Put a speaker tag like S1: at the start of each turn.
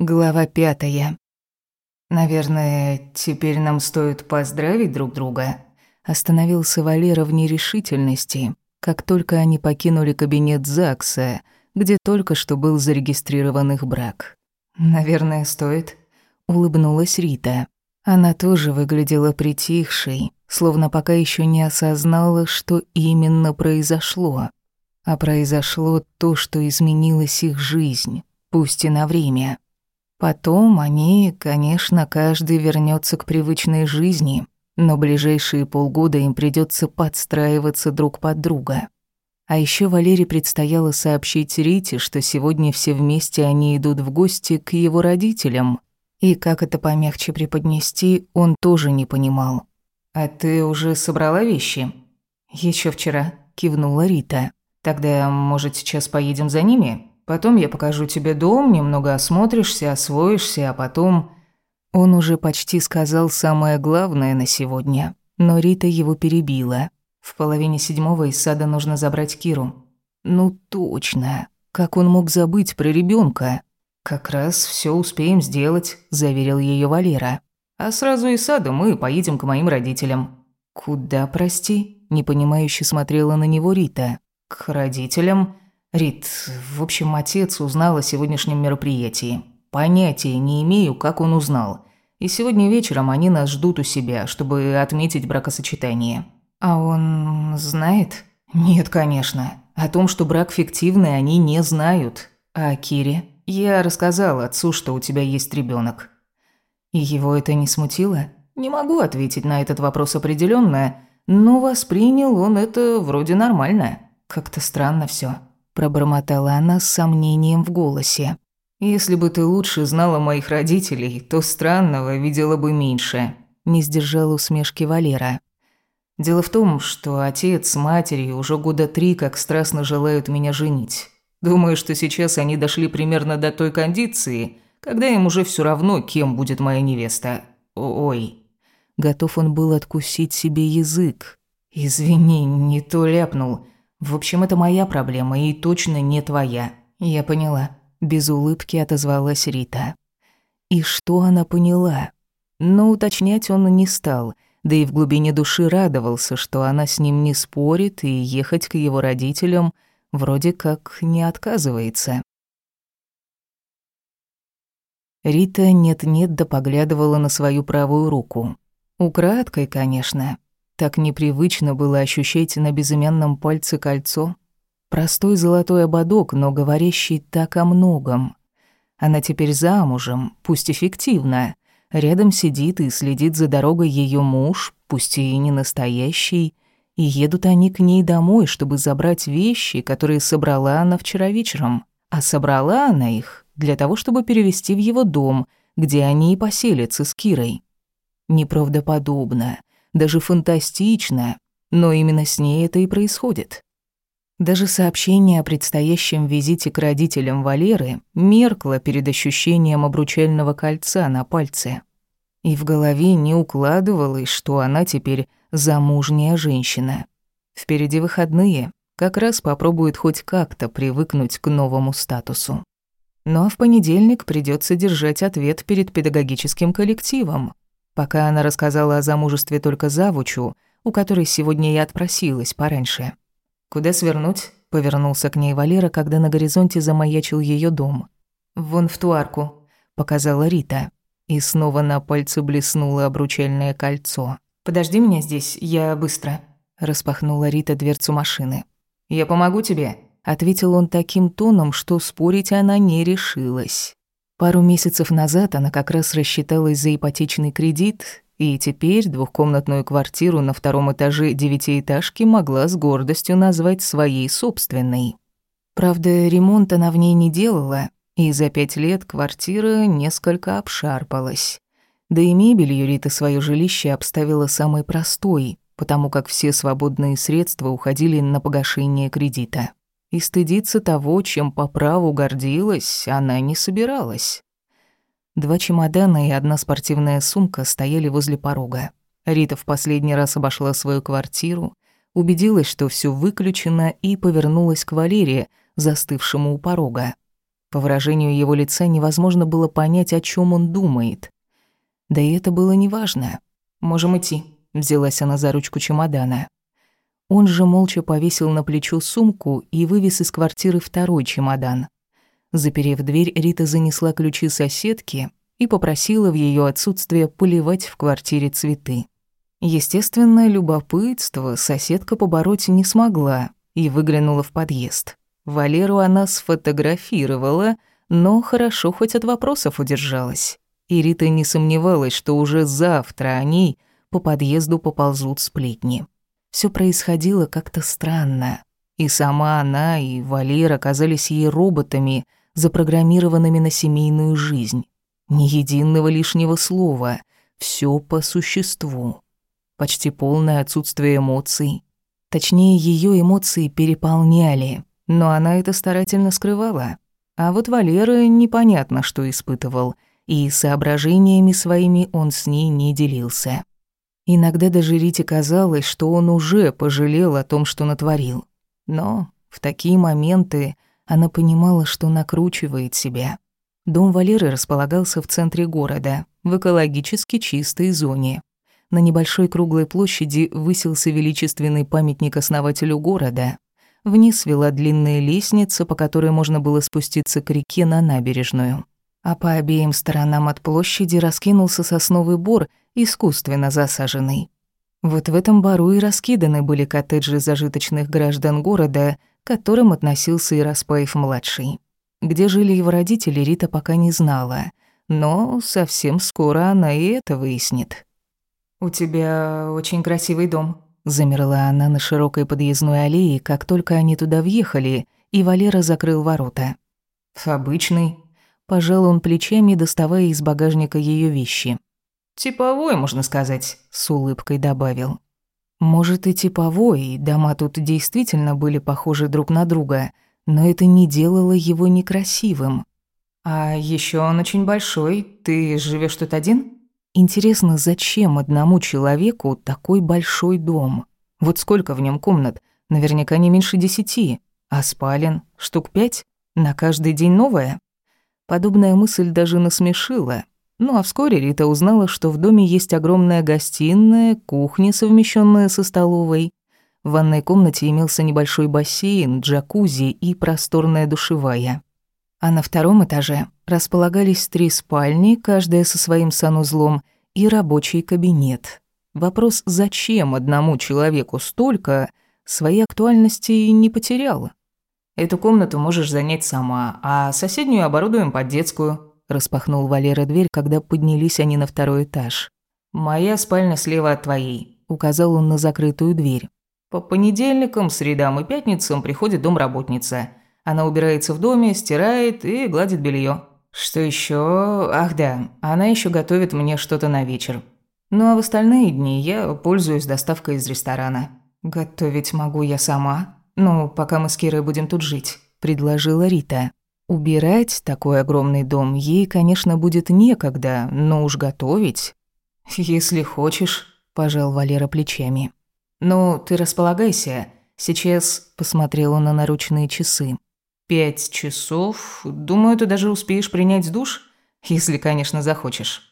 S1: Глава пятая. «Наверное, теперь нам стоит поздравить друг друга?» Остановился Валера в нерешительности, как только они покинули кабинет ЗАГСа, где только что был зарегистрирован их брак. «Наверное, стоит», — улыбнулась Рита. Она тоже выглядела притихшей, словно пока еще не осознала, что именно произошло. А произошло то, что изменилась их жизнь, пусть и на время. Потом они, конечно, каждый вернется к привычной жизни, но ближайшие полгода им придется подстраиваться друг под друга. А еще Валере предстояло сообщить Рите, что сегодня все вместе они идут в гости к его родителям. И как это помягче преподнести, он тоже не понимал. «А ты уже собрала вещи?» Еще вчера», — кивнула Рита. «Тогда, может, сейчас поедем за ними?» Потом я покажу тебе дом, немного осмотришься, освоишься, а потом...» Он уже почти сказал самое главное на сегодня, но Рита его перебила. В половине седьмого из сада нужно забрать Киру. «Ну точно. Как он мог забыть про ребенка? «Как раз все успеем сделать», – заверил ее Валера. «А сразу из сада мы поедем к моим родителям». «Куда, прости?» – непонимающе смотрела на него Рита. «К родителям. Рит, в общем, отец узнал о сегодняшнем мероприятии. Понятия не имею, как он узнал. И сегодня вечером они нас ждут у себя, чтобы отметить бракосочетание. А он знает? Нет, конечно. О том, что брак фиктивный, они не знают. А Кире? Я рассказал отцу, что у тебя есть ребенок. И его это не смутило? Не могу ответить на этот вопрос определенно, но воспринял он это вроде нормально. Как-то странно все пробормотала она с сомнением в голосе. Если бы ты лучше знала моих родителей, то странного видела бы меньше, не сдержал усмешки Валера. Дело в том, что отец с матерью уже года три как страстно желают меня женить. Думаю, что сейчас они дошли примерно до той кондиции, когда им уже все равно, кем будет моя невеста. Ой. Готов он был откусить себе язык. Извини, не то ляпнул. В общем, это моя проблема и точно не твоя. Я поняла. Без улыбки отозвалась Рита. И что она поняла? Но уточнять он не стал, да и в глубине души радовался, что она с ним не спорит и ехать к его родителям вроде как не отказывается. Рита нет-нет да поглядывала на свою правую руку. Украдкой, конечно, так непривычно было ощущать на безымянном пальце кольцо. Простой золотой ободок, но говорящий так о многом. Она теперь замужем, пусть эффективно. Рядом сидит и следит за дорогой ее муж, пусть и не настоящий. И едут они к ней домой, чтобы забрать вещи, которые собрала она вчера вечером. А собрала она их для того, чтобы перевести в его дом, где они и поселятся с Кирой. Неправдоподобно даже фантастично, но именно с ней это и происходит. Даже сообщение о предстоящем визите к родителям Валеры меркло перед ощущением обручального кольца на пальце. И в голове не укладывалось, что она теперь замужняя женщина. Впереди выходные, как раз попробует хоть как-то привыкнуть к новому статусу. Ну а в понедельник придется держать ответ перед педагогическим коллективом, пока она рассказала о замужестве только завучу, у которой сегодня я отпросилась пораньше. «Куда свернуть?» — повернулся к ней Валера, когда на горизонте замаячил ее дом. «Вон в ту арку», — показала Рита. И снова на пальце блеснуло обручальное кольцо. «Подожди меня здесь, я быстро», — распахнула Рита дверцу машины. «Я помогу тебе», — ответил он таким тоном, что спорить она не решилась. Пару месяцев назад она как раз рассчиталась за ипотечный кредит, и теперь двухкомнатную квартиру на втором этаже девятиэтажки могла с гордостью назвать своей собственной. Правда, ремонт она в ней не делала, и за пять лет квартира несколько обшарпалась. Да и мебель Юрита свое жилище обставила самой простой, потому как все свободные средства уходили на погашение кредита и стыдиться того, чем по праву гордилась, она не собиралась. Два чемодана и одна спортивная сумка стояли возле порога. Рита в последний раз обошла свою квартиру, убедилась, что все выключено, и повернулась к Валерии, застывшему у порога. По выражению его лица невозможно было понять, о чем он думает. Да и это было неважно. «Можем идти», — взялась она за ручку чемодана. Он же молча повесил на плечо сумку и вывез из квартиры второй чемодан. Заперев дверь, Рита занесла ключи соседки и попросила в ее отсутствие поливать в квартире цветы. Естественно, любопытство соседка побороть не смогла и выглянула в подъезд. Валеру она сфотографировала, но хорошо хоть от вопросов удержалась. И Рита не сомневалась, что уже завтра о ней по подъезду поползут сплетни. Все происходило как-то странно. И сама она, и Валера оказались ей роботами, запрограммированными на семейную жизнь. Ни единого лишнего слова, все по существу. Почти полное отсутствие эмоций. Точнее, ее эмоции переполняли, но она это старательно скрывала. А вот Валера непонятно, что испытывал, и соображениями своими он с ней не делился. Иногда даже Рите казалось, что он уже пожалел о том, что натворил. Но в такие моменты она понимала, что накручивает себя. Дом Валеры располагался в центре города, в экологически чистой зоне. На небольшой круглой площади высился величественный памятник основателю города. Вниз вела длинная лестница, по которой можно было спуститься к реке на набережную. А по обеим сторонам от площади раскинулся сосновый бор – искусственно засаженный. Вот в этом бару и раскиданы были коттеджи зажиточных граждан города, к которым относился и Распаев-младший. Где жили его родители, Рита пока не знала, но совсем скоро она и это выяснит. «У тебя очень красивый дом», — замерла она на широкой подъездной аллее, как только они туда въехали, и Валера закрыл ворота. «Обычный», — пожал он плечами, доставая из багажника ее вещи. «Типовой, можно сказать», — с улыбкой добавил. Может и типовой, дома тут действительно были похожи друг на друга, но это не делало его некрасивым. «А еще он очень большой. Ты живешь тут один?» Интересно, зачем одному человеку такой большой дом? Вот сколько в нем комнат? Наверняка не меньше десяти. А спален? Штук пять? На каждый день новая? Подобная мысль даже насмешила. Ну а вскоре Рита узнала, что в доме есть огромная гостиная, кухня, совмещенная со столовой. В ванной комнате имелся небольшой бассейн, джакузи и просторная душевая. А на втором этаже располагались три спальни, каждая со своим санузлом, и рабочий кабинет. Вопрос, зачем одному человеку столько, своей актуальности не потерял. Эту комнату можешь занять сама, а соседнюю оборудуем под детскую. Распахнул Валера дверь, когда поднялись они на второй этаж. «Моя спальня слева от твоей», — указал он на закрытую дверь. «По понедельникам, средам и пятницам приходит домработница. Она убирается в доме, стирает и гладит белье. Что еще? Ах да, она еще готовит мне что-то на вечер. Ну а в остальные дни я пользуюсь доставкой из ресторана. Готовить могу я сама. Ну, пока мы с Кирой будем тут жить», — предложила Рита. Убирать такой огромный дом ей, конечно, будет некогда, но уж готовить... «Если хочешь», — пожал Валера плечами. «Ну, ты располагайся. Сейчас...» — посмотрел он на наручные часы. «Пять часов. Думаю, ты даже успеешь принять душ, если, конечно, захочешь».